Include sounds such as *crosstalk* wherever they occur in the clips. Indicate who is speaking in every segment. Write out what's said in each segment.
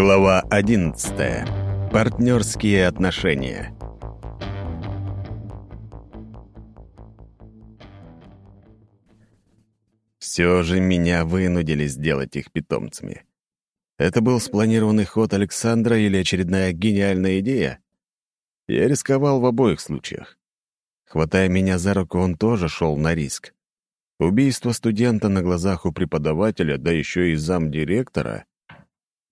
Speaker 1: Глава 11. Партнерские отношения. Все же меня вынудили сделать их питомцами. Это был спланированный ход Александра или очередная гениальная идея? Я рисковал в обоих случаях. Хватая меня за руку, он тоже шел на риск. Убийство студента на глазах у преподавателя, да еще и замдиректора —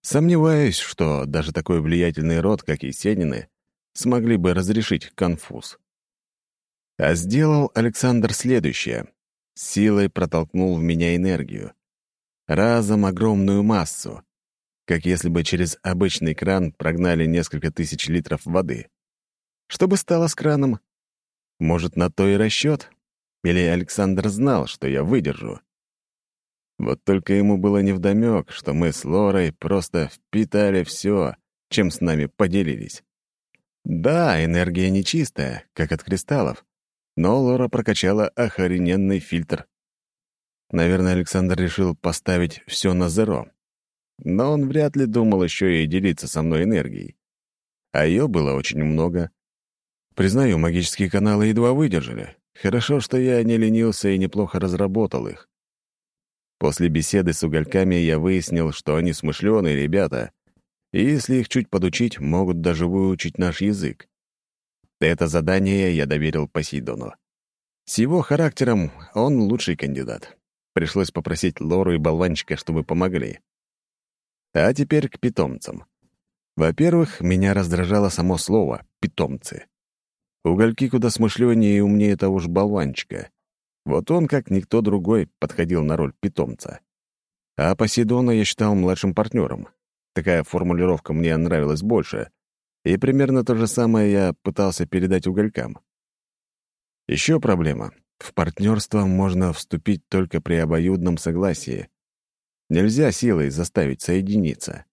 Speaker 1: Сомневаюсь, что даже такой влиятельный род, как Есенины, смогли бы разрешить конфуз. А сделал Александр следующее. Силой протолкнул в меня энергию. Разом огромную массу. Как если бы через обычный кран прогнали несколько тысяч литров воды. Что бы стало с краном? Может, на то и расчет? Или Александр знал, что я выдержу? Вот только ему было невдомёк, что мы с Лорой просто впитали все, чем с нами поделились. Да, энергия нечистая, как от кристаллов, но Лора прокачала охрененный фильтр. Наверное, Александр решил поставить все на зеро. Но он вряд ли думал еще и делиться со мной энергией. А ее было очень много. Признаю, магические каналы едва выдержали. Хорошо, что я не ленился и неплохо разработал их. После беседы с угольками я выяснил, что они смышленые ребята, и если их чуть подучить, могут даже выучить наш язык. Это задание я доверил Посейдону. С его характером он лучший кандидат. Пришлось попросить Лору и болванчика, чтобы помогли. А теперь к питомцам. Во-первых, меня раздражало само слово «питомцы». Угольки куда смышленнее и умнее того же болванчика. Вот он, как никто другой, подходил на роль питомца. А Посейдона я считал младшим партнером. Такая формулировка мне нравилась больше, и примерно то же самое я пытался передать уголькам. Еще проблема. В партнерство можно вступить только при обоюдном согласии. Нельзя силой заставить соединиться.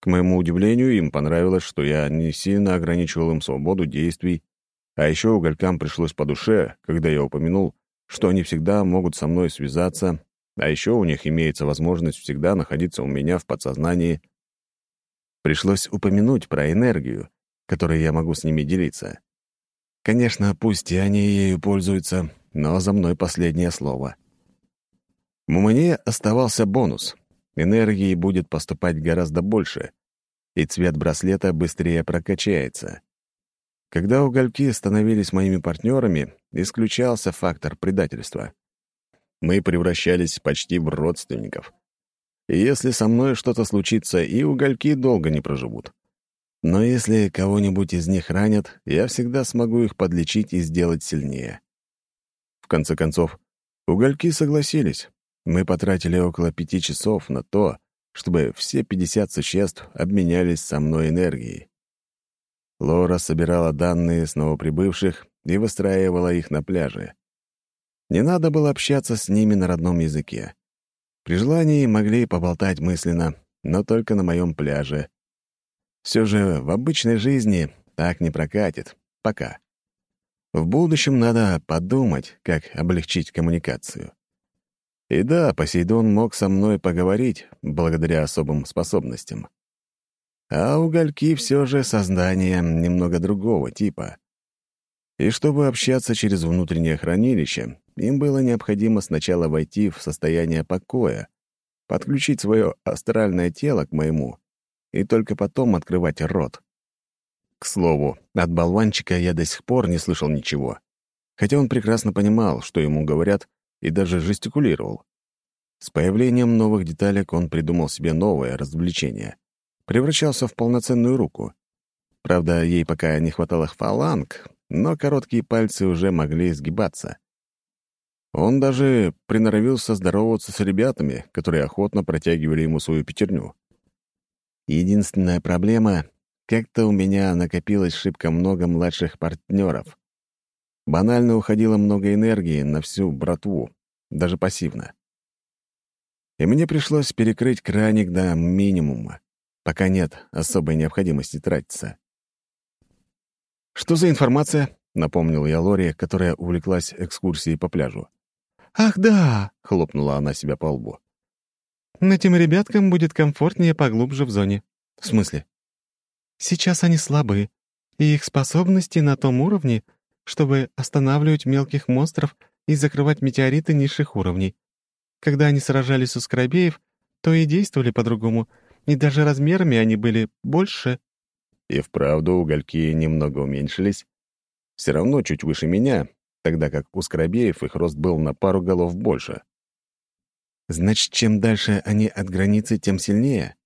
Speaker 1: К моему удивлению, им понравилось, что я не сильно ограничивал им свободу действий, а еще уголькам пришлось по душе, когда я упомянул, что они всегда могут со мной связаться, а еще у них имеется возможность всегда находиться у меня в подсознании. Пришлось упомянуть про энергию, которой я могу с ними делиться. Конечно, пусть и они ею пользуются, но за мной последнее слово. Мне оставался бонус. Энергии будет поступать гораздо больше, и цвет браслета быстрее прокачается. Когда угольки становились моими партнерами, исключался фактор предательства. Мы превращались почти в родственников. И если со мной что-то случится, и угольки долго не проживут. Но если кого-нибудь из них ранят, я всегда смогу их подлечить и сделать сильнее. В конце концов, угольки согласились. Мы потратили около пяти часов на то, чтобы все 50 существ обменялись со мной энергией. Лора собирала данные с новоприбывших и выстраивала их на пляже. Не надо было общаться с ними на родном языке. При желании могли поболтать мысленно, но только на моем пляже. Все же в обычной жизни так не прокатит. Пока. В будущем надо подумать, как облегчить коммуникацию. И да, Посейдон мог со мной поговорить благодаря особым способностям. А угольки все же создание немного другого типа. И чтобы общаться через внутреннее хранилище, им было необходимо сначала войти в состояние покоя, подключить свое астральное тело к моему и только потом открывать рот. К слову, от болванчика я до сих пор не слышал ничего, хотя он прекрасно понимал, что ему говорят, и даже жестикулировал. С появлением новых деталек он придумал себе новое развлечение превращался в полноценную руку. Правда, ей пока не хватало фаланг, но короткие пальцы уже могли сгибаться. Он даже приноровился здороваться с ребятами, которые охотно протягивали ему свою пятерню. Единственная проблема — как-то у меня накопилось шибко много младших партнеров. Банально уходило много энергии на всю братву, даже пассивно. И мне пришлось перекрыть краник до минимума пока нет особой необходимости тратиться. «Что за информация?» — напомнил я Лори, которая увлеклась экскурсией по пляжу.
Speaker 2: «Ах, да!» — хлопнула она себя по лбу. «Этим ребяткам будет комфортнее поглубже в зоне.
Speaker 1: «В смысле?»
Speaker 2: «Сейчас они слабы, и их способности на том уровне, чтобы останавливать мелких монстров и закрывать метеориты низших уровней. Когда они сражались у скоробеев, то и действовали по-другому, и даже размерами они были больше».
Speaker 1: И вправду угольки немного уменьшились. Все равно чуть выше меня, тогда как у скоробеев их рост был на пару голов больше. Значит, чем дальше они от границы, тем сильнее?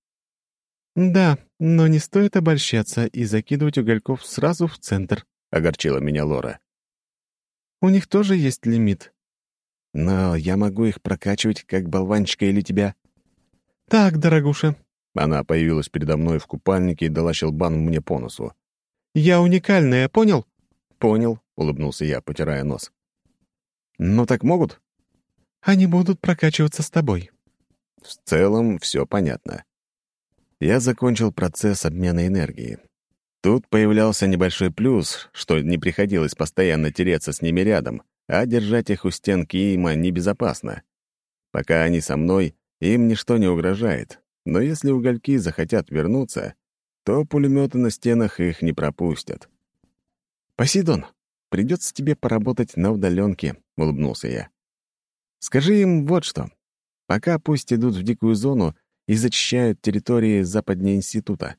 Speaker 2: «Да, но не стоит обольщаться и закидывать угольков сразу в центр», — огорчила меня Лора. «У них тоже есть лимит».
Speaker 1: «Но я могу их прокачивать, как болванчика или тебя».
Speaker 2: «Так, дорогуша».
Speaker 1: Она появилась передо мной в купальнике и дала щелбан мне по носу.
Speaker 2: «Я уникальная, понял?»
Speaker 1: «Понял», — улыбнулся я, потирая нос. «Ну так могут?»
Speaker 2: «Они будут прокачиваться с тобой».
Speaker 1: В целом все понятно. Я закончил процесс обмена энергии. Тут появлялся небольшой плюс, что не приходилось постоянно тереться с ними рядом, а держать их у стен Киима небезопасно. Пока они со мной, им ничто не угрожает, но если угольки захотят вернуться, то пулеметы на стенах их не пропустят. «Посейдон, придется тебе поработать на удаленке», — улыбнулся я. «Скажи им вот что. Пока пусть идут в дикую зону и зачищают территории западнее института.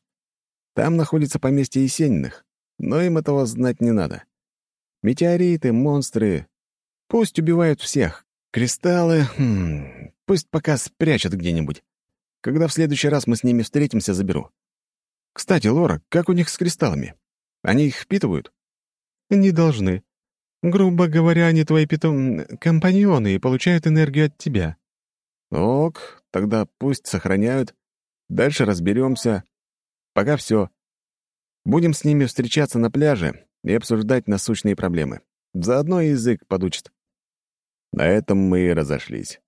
Speaker 1: Там находится поместье Есениных, но им этого знать не надо. Метеориты, монстры... Пусть убивают всех. Кристаллы... Хм, пусть пока спрячут где-нибудь. Когда в следующий раз мы с ними встретимся, заберу. Кстати, Лора, как у них с кристаллами? Они их впитывают?
Speaker 2: Не должны. Грубо говоря, они твои питом... компаньоны и получают энергию от тебя.
Speaker 1: Ок, тогда пусть сохраняют. Дальше разберемся. Пока все. Будем с ними встречаться на пляже и обсуждать насущные проблемы. Заодно язык подучат. На этом мы и разошлись.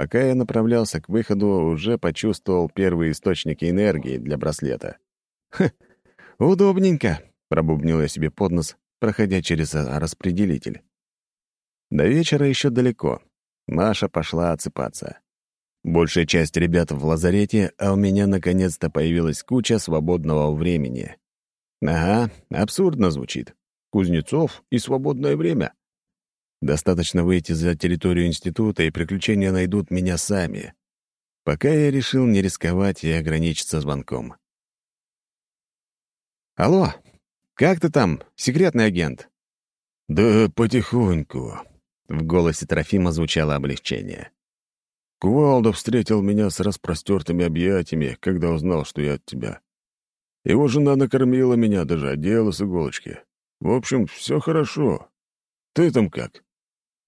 Speaker 1: Пока я направлялся к выходу, уже почувствовал первые источники энергии для браслета. «Хм, удобненько», — пробубнил я себе под нос, проходя через распределитель. До вечера еще далеко. Маша пошла отсыпаться. Большая часть ребят в лазарете, а у меня наконец-то появилась куча свободного времени. Ага, абсурдно звучит. Кузнецов и свободное время. Достаточно выйти за территорию института, и приключения найдут меня сами. Пока я решил не рисковать и ограничиться звонком. «Алло, как ты там, секретный агент?»
Speaker 3: «Да потихоньку», —
Speaker 1: в голосе Трофима звучало облегчение.
Speaker 3: Кувалда встретил меня с распростертыми объятиями, когда узнал, что я от тебя. Его жена накормила меня, даже одела с иголочки. В общем, все хорошо. Ты там как?»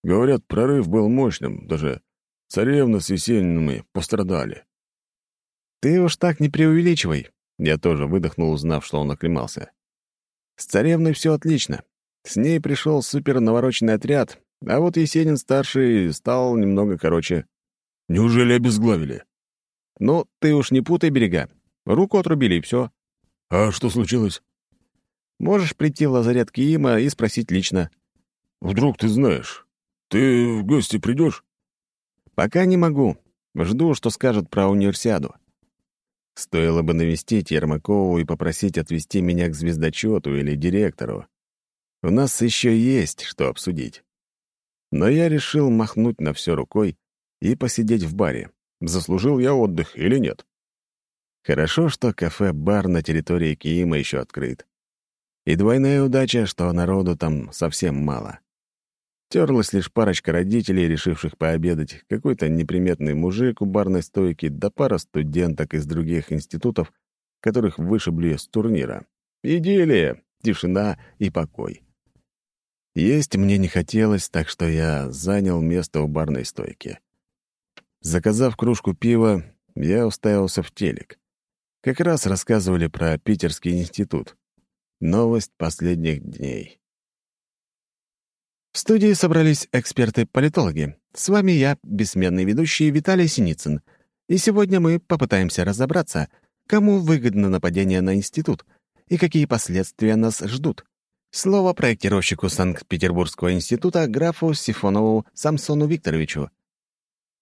Speaker 3: Говорят, прорыв был мощным, даже царевна с Есениными пострадали.
Speaker 1: «Ты уж так не преувеличивай», — я тоже выдохнул, узнав, что он оклемался. «С царевной все отлично. С ней пришел супернавороченный отряд, а вот Есенин-старший стал немного короче».
Speaker 3: «Неужели обезглавили?»
Speaker 1: «Ну, ты уж не путай берега. Руку отрубили, и все».
Speaker 3: «А что случилось?»
Speaker 1: «Можешь прийти в лазарет Киима и спросить лично».
Speaker 3: «Вдруг ты знаешь?» «Ты в гости придешь?»
Speaker 1: «Пока не могу. Жду, что скажут про универсиаду. Стоило бы навестить Ермакову и попросить отвезти меня к звездочету или директору. У нас еще есть что обсудить. Но я решил махнуть на все рукой и посидеть в баре. Заслужил я отдых или нет? Хорошо, что кафе-бар на территории Киима еще открыт. И двойная удача, что народу там совсем мало. Терлась лишь парочка родителей, решивших пообедать, какой-то неприметный мужик у барной стойки, да пара студенток из других институтов, которых вышибли с турнира. Идиллия, тишина и покой. Есть мне не хотелось, так что я занял место у барной стойки. Заказав кружку пива, я уставился в телек. Как раз рассказывали про Питерский институт. Новость последних дней. В студии собрались эксперты-политологи. С вами я, бессменный ведущий Виталий Синицын. И сегодня мы попытаемся разобраться, кому выгодно нападение на институт и какие последствия нас ждут. Слово проектировщику Санкт-Петербургского института графу Сифонову Самсону Викторовичу.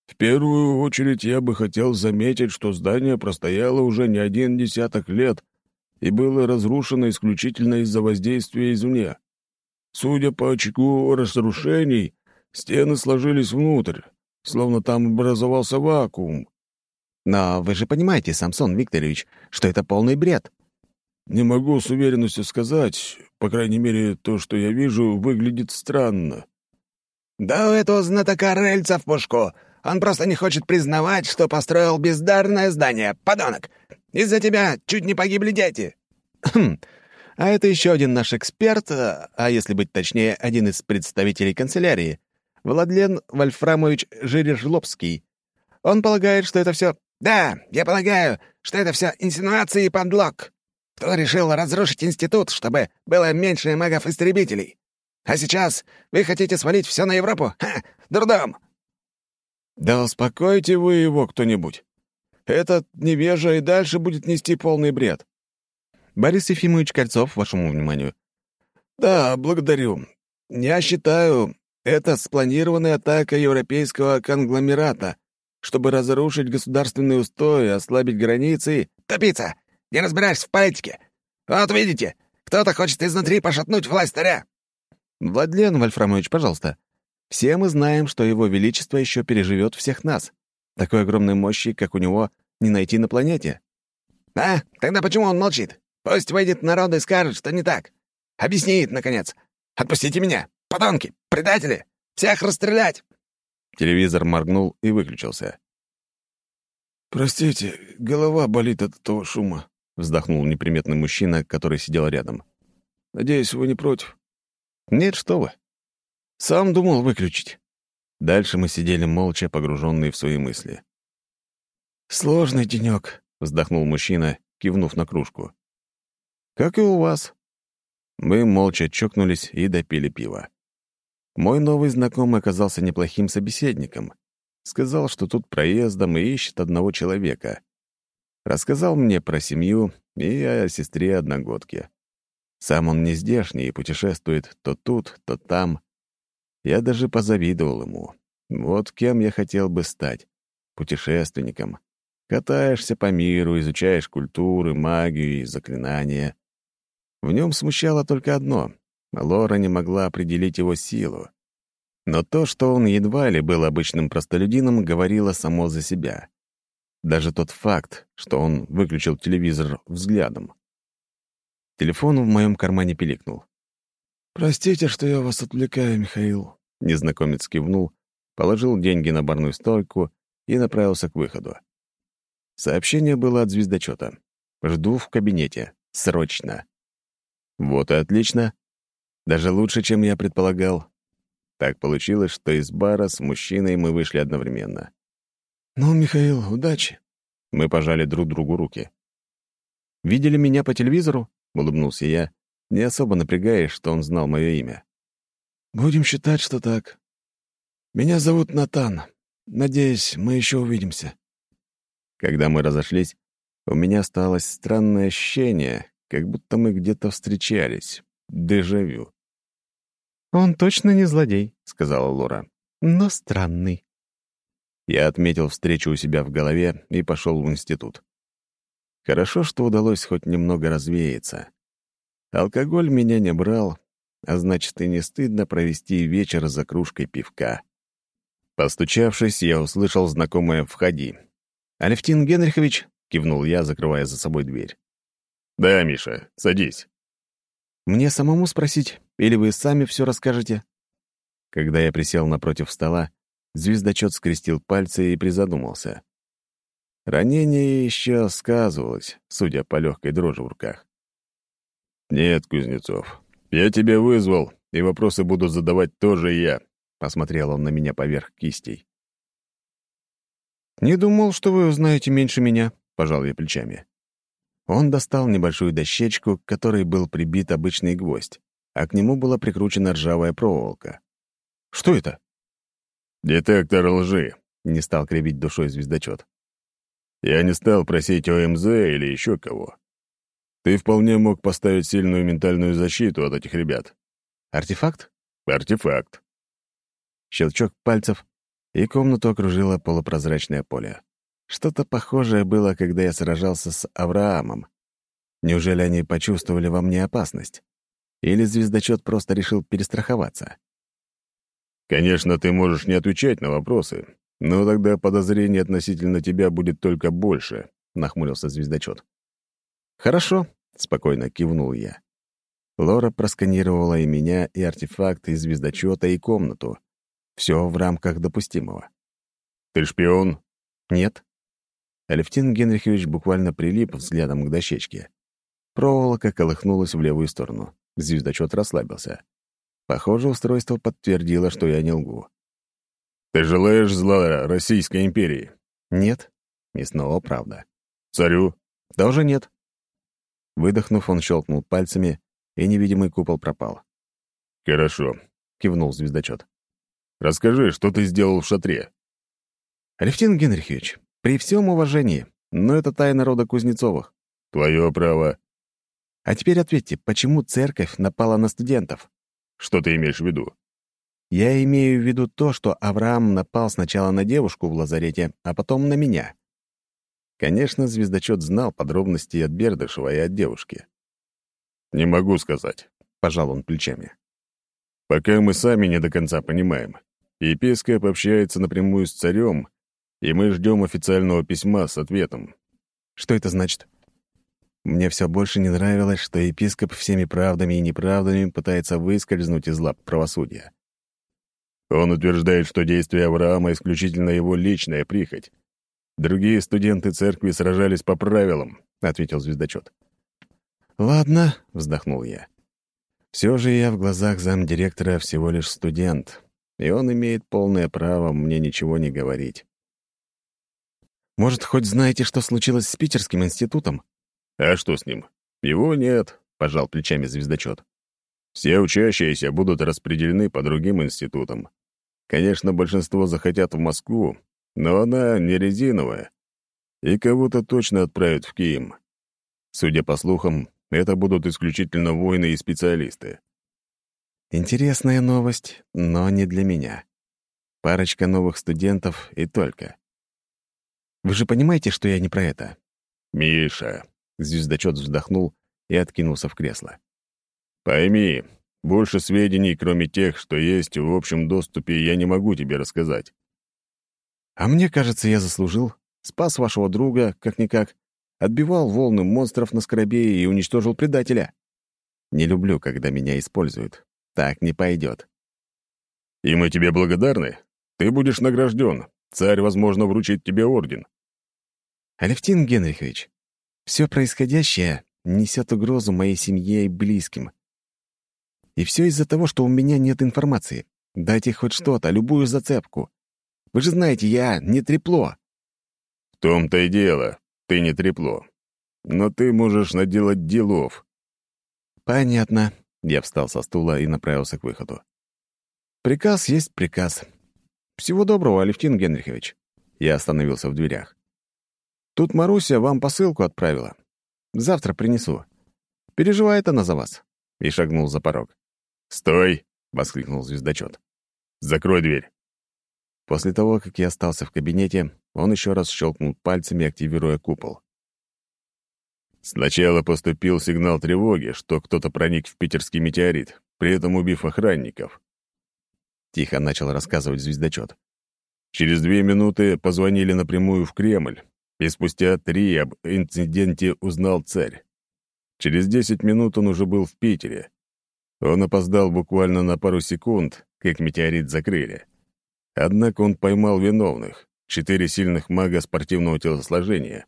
Speaker 3: В первую очередь я бы хотел заметить, что здание простояло уже не один десяток лет и было разрушено исключительно из-за воздействия извне. Судя по очагу разрушений, стены сложились внутрь, словно там образовался вакуум.
Speaker 1: Но вы же понимаете, Самсон Викторович, что это полный бред.
Speaker 3: Не могу с уверенностью сказать, по крайней мере, то, что я вижу, выглядит странно.
Speaker 4: «Да у этого знатока рельца в пушку. Он просто не хочет признавать, что построил бездарное здание, подонок. Из-за тебя чуть не погибли дети». *clears throat*
Speaker 1: А это еще один наш эксперт, а если быть точнее, один из представителей канцелярии, Владлен Вольфрамович Жирежлобский. Он полагает, что это все...
Speaker 4: «Да, я полагаю, что это все инсинуации и подлог. Кто решил разрушить институт, чтобы было меньше магов-истребителей? А сейчас вы хотите свалить все на Европу? Ха! Дурдом!»
Speaker 3: «Да успокойте вы его кто-нибудь. Этот невежа и дальше будет нести полный бред».
Speaker 1: «Борис Ефимович Кольцов, вашему вниманию».
Speaker 3: «Да, благодарю. Я считаю, это спланированная атака европейского конгломерата, чтобы разрушить государственный устой, ослабить границы и...
Speaker 4: «Тупица! Не разбираешься в политике! Вот видите, кто-то хочет изнутри пошатнуть власть царя!»
Speaker 1: «Владлен Вольфрамович, пожалуйста. Все мы знаем, что его величество еще переживет всех нас. Такой огромной мощи, как у него, не найти на планете».
Speaker 4: «А? Тогда почему он молчит? Пусть выйдет народ и скажет, что не так. Объяснит, наконец. Отпустите меня!» Подонки! Предатели! Всех расстрелять!»
Speaker 1: Телевизор моргнул и выключился.
Speaker 3: «Простите, голова болит от этого шума», — вздохнул неприметный мужчина, который сидел рядом. «Надеюсь, вы не против?»
Speaker 1: «Нет, что вы. Сам думал выключить». Дальше мы сидели молча, погруженные в свои мысли.
Speaker 3: «Сложный денек», — вздохнул мужчина, кивнув на кружку.
Speaker 1: «Как и у вас». Мы молча чокнулись и допили пиво. Мой новый знакомый оказался неплохим собеседником. Сказал, что тут проездом и ищет одного человека. Рассказал мне про семью и о сестре-одногодке. Сам он не здешний и путешествует то тут, то там. Я даже позавидовал ему. Вот кем я хотел бы стать. Путешественником. Катаешься по миру, изучаешь культуры, магию и заклинания. В нем смущало только одно Лора не могла определить его силу. Но то, что он едва ли был обычным простолюдином, говорило само за себя. Даже тот факт, что он выключил телевизор взглядом. Телефон в моем кармане пиликнул.
Speaker 3: «Простите, что я вас отвлекаю, Михаил», —
Speaker 1: незнакомец кивнул, положил деньги на барную стойку и направился к выходу. Сообщение было от звездочета. «Жду в кабинете. Срочно». Вот и отлично. Даже лучше, чем я предполагал. Так получилось, что из бара с мужчиной мы вышли одновременно.
Speaker 3: «Ну, Михаил, удачи!»
Speaker 1: Мы пожали друг другу руки. «Видели меня по телевизору?» — улыбнулся я, не особо напрягаясь, что он знал мое имя.
Speaker 3: «Будем считать, что так. Меня зовут Натан. Надеюсь, мы еще увидимся».
Speaker 1: Когда мы разошлись, у меня осталось странное ощущение, как будто мы где-то встречались. Дежавю.
Speaker 2: «Он точно не злодей», —
Speaker 1: сказала Лора.
Speaker 2: «Но странный».
Speaker 1: Я отметил встречу у себя в голове и пошел в институт. Хорошо, что удалось хоть немного развеяться. Алкоголь меня не брал, а значит, и не стыдно провести вечер за кружкой пивка. Постучавшись, я услышал знакомое «Входи». «Алевтин Генрихович?» — кивнул я, закрывая за собой дверь.
Speaker 3: «Да, Миша, садись».
Speaker 1: Мне самому спросить, или вы сами все расскажете?» Когда я присел напротив стола, звездочет скрестил пальцы и призадумался. Ранение еще сказывалось, судя по легкой дрожи в руках.
Speaker 3: «Нет, Кузнецов, я тебя вызвал, и вопросы буду задавать тоже я», — посмотрел он на меня поверх кистей.
Speaker 1: «Не думал, что вы узнаете меньше меня», — пожал я плечами. Он достал небольшую дощечку, к которой был прибит обычный гвоздь, а к нему была прикручена ржавая проволока. «Что это?»
Speaker 3: «Детектор лжи», —
Speaker 1: не стал кривить душой звездочет.
Speaker 3: «Я не стал просить ОМЗ или еще кого. Ты вполне мог поставить сильную ментальную защиту от этих ребят».
Speaker 1: «Артефакт?»
Speaker 3: «Артефакт».
Speaker 1: Щелчок пальцев, и комнату окружило полупрозрачное поле. Что-то похожее было, когда я сражался с Авраамом. Неужели они почувствовали во мне опасность? Или звездочет просто решил перестраховаться?
Speaker 3: Конечно, ты можешь не отвечать на вопросы, но тогда подозрений относительно тебя будет только больше, нахмурился звездочет.
Speaker 1: Хорошо, спокойно кивнул я. Лора просканировала и меня, и артефакты, и звездочета, и комнату. Все в рамках допустимого.
Speaker 3: «Ты шпион?»
Speaker 1: «Нет». Алевтин Генрихович буквально прилип взглядом к дощечке. Проволока колыхнулась в левую сторону. Звездочет расслабился. Похоже, устройство подтвердило, что я не лгу.
Speaker 3: «Ты желаешь зла Российской империи?»
Speaker 1: «Нет». И снова правда.
Speaker 3: «Царю?»
Speaker 1: «Да уже нет». Выдохнув, он щелкнул пальцами, и невидимый купол пропал.
Speaker 3: «Хорошо», — кивнул звездочет. «Расскажи, что ты сделал в шатре?»
Speaker 1: «Алевтин Генрихович, при всем уважении, но это тайна рода Кузнецовых».
Speaker 3: «Твое право».
Speaker 1: «А теперь ответьте, почему церковь напала на студентов?»
Speaker 3: «Что ты имеешь в виду?»
Speaker 1: «Я имею в виду то, что Авраам напал сначала на девушку в лазарете, а потом на меня». Конечно, звездочет знал подробности от Бердышева и от девушки.
Speaker 3: «Не могу сказать», —
Speaker 1: пожал он плечами.
Speaker 3: «Пока мы сами не до конца понимаем. Епископ общается напрямую с царем, и мы ждем официального письма с ответом».
Speaker 1: «Что это значит?» Мне все больше не нравилось, что епископ всеми правдами и неправдами пытается выскользнуть из лап правосудия.
Speaker 3: Он утверждает, что действия Авраама исключительно его личная прихоть. Другие студенты церкви сражались по правилам, — ответил звездочет.
Speaker 1: «Ладно», — вздохнул я. «Все же я в глазах замдиректора всего лишь студент, и он имеет полное право мне ничего не говорить. Может, хоть знаете, что случилось с Питерским институтом?»
Speaker 3: «А что с ним? Его нет», — пожал плечами звездочет. «Все учащиеся будут распределены по другим институтам. Конечно, большинство захотят в Москву, но она не резиновая, и кого-то точно отправят в Киим. Судя по слухам, это будут исключительно воины и специалисты.
Speaker 1: Интересная новость, но не для меня. Парочка новых студентов и только. Вы же понимаете, что я не про это?
Speaker 3: «Миша», — звездочет вздохнул и откинулся в кресло. «Пойми, больше сведений, кроме тех, что есть в общем доступе, я не могу тебе рассказать».
Speaker 1: «А мне кажется, я заслужил. Спас вашего друга, как-никак отбивал волны монстров на скоробее и уничтожил предателя. Не люблю, когда меня используют. Так не пойдет.
Speaker 3: И мы тебе благодарны. Ты будешь награжден. Царь, возможно, вручит тебе орден.
Speaker 1: Алевтин Генрихович, все происходящее несет угрозу моей семье и близким. И все из-за того, что у меня нет информации. Дайте хоть что-то, любую зацепку. Вы же знаете, я не трепло.
Speaker 3: В том-то и дело ты не трепло. Но ты можешь наделать делов».
Speaker 1: «Понятно». Я встал со стула и направился к выходу. «Приказ есть приказ. Всего доброго, Алевтин Генрихович». Я остановился в дверях. «Тут Маруся вам посылку отправила. Завтра принесу. Переживает она за вас». И шагнул за порог.
Speaker 3: «Стой!» — воскликнул звездочет. «Закрой дверь».
Speaker 1: После того, как я остался в кабинете, он еще раз щелкнул пальцами, активируя купол.
Speaker 3: Сначала поступил сигнал тревоги, что кто-то проник в питерский метеорит, при этом убив охранников.
Speaker 1: Тихо начал рассказывать звездочет.
Speaker 3: Через две минуты позвонили напрямую в Кремль, и спустя три об инциденте узнал царь. Через десять минут он уже был в Питере. Он опоздал буквально на пару секунд, как метеорит закрыли. Однако он поймал виновных — четыре сильных мага спортивного телосложения.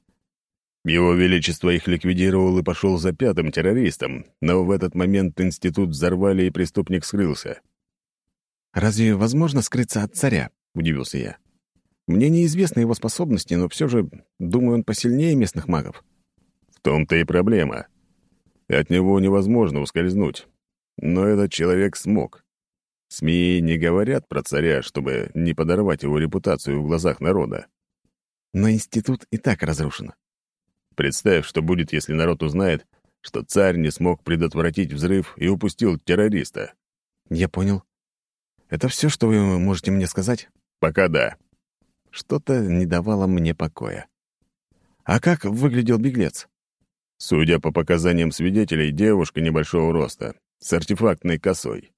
Speaker 3: Его Величество их ликвидировал и пошел за пятым террористом, но в этот момент институт взорвали, и преступник скрылся.
Speaker 1: «Разве возможно скрыться от царя?» — удивился я. «Мне неизвестны его способности, но все же, думаю, он посильнее местных магов».
Speaker 3: «В том-то и проблема. От него невозможно ускользнуть. Но этот человек смог. СМИ не говорят про царя, чтобы не подорвать его репутацию в глазах народа.
Speaker 1: Но институт и так разрушен.
Speaker 3: Представь, что будет, если народ узнает, что царь не смог предотвратить взрыв и упустил террориста.
Speaker 1: Я понял. Это все, что вы можете мне сказать? Пока да. Что-то не давало мне покоя. А как выглядел беглец? Судя по показаниям свидетелей, девушка небольшого роста, с артефактной косой.